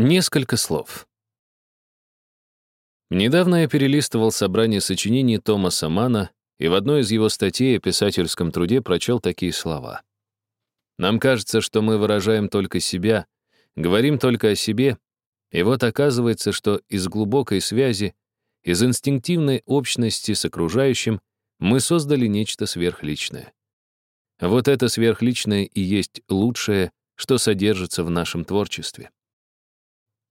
Несколько слов. Недавно я перелистывал собрание сочинений Томаса Мана и в одной из его статей о писательском труде прочел такие слова. «Нам кажется, что мы выражаем только себя, говорим только о себе, и вот оказывается, что из глубокой связи, из инстинктивной общности с окружающим мы создали нечто сверхличное. Вот это сверхличное и есть лучшее, что содержится в нашем творчестве.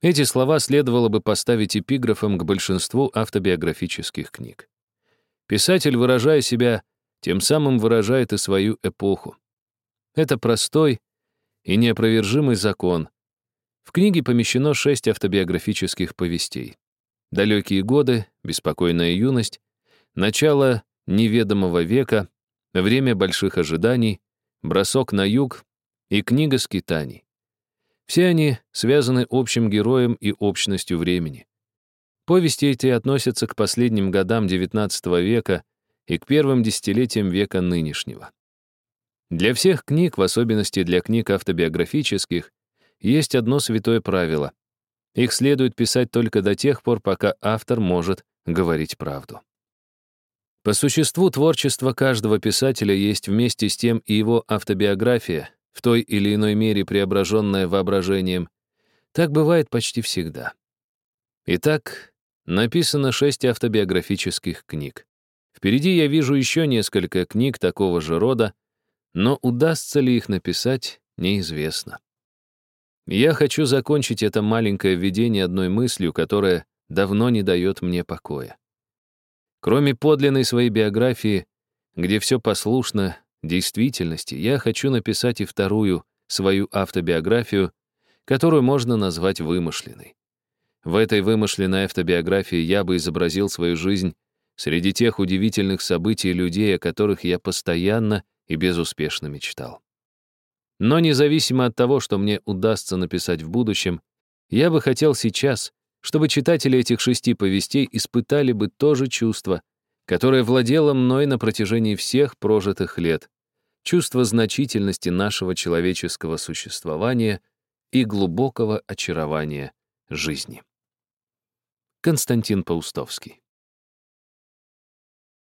Эти слова следовало бы поставить эпиграфом к большинству автобиографических книг. Писатель, выражая себя, тем самым выражает и свою эпоху. Это простой и неопровержимый закон. В книге помещено шесть автобиографических повестей. Далекие годы, беспокойная юность, начало неведомого века, время больших ожиданий, бросок на юг и книга скитаний. Все они связаны общим героем и общностью времени. Повести эти относятся к последним годам XIX века и к первым десятилетиям века нынешнего. Для всех книг, в особенности для книг автобиографических, есть одно святое правило. Их следует писать только до тех пор, пока автор может говорить правду. По существу творчество каждого писателя есть вместе с тем и его автобиография, в той или иной мере преображенное воображением. Так бывает почти всегда. Итак, написано шесть автобиографических книг. Впереди я вижу еще несколько книг такого же рода, но удастся ли их написать, неизвестно. Я хочу закончить это маленькое введение одной мыслью, которая давно не дает мне покоя. Кроме подлинной своей биографии, где все послушно действительности я хочу написать и вторую, свою автобиографию, которую можно назвать вымышленной. В этой вымышленной автобиографии я бы изобразил свою жизнь среди тех удивительных событий и людей, о которых я постоянно и безуспешно мечтал. Но независимо от того, что мне удастся написать в будущем, я бы хотел сейчас, чтобы читатели этих шести повестей испытали бы то же чувство, которое владело мной на протяжении всех прожитых лет, чувство значительности нашего человеческого существования и глубокого очарования жизни. Константин Паустовский